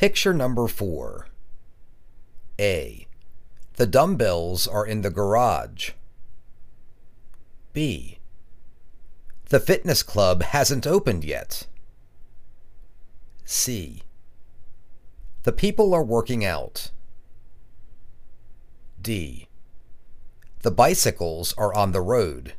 Picture number four. A. The dumbbells are in the garage. B. The fitness club hasn't opened yet. C. The people are working out. D. The bicycles are on the road.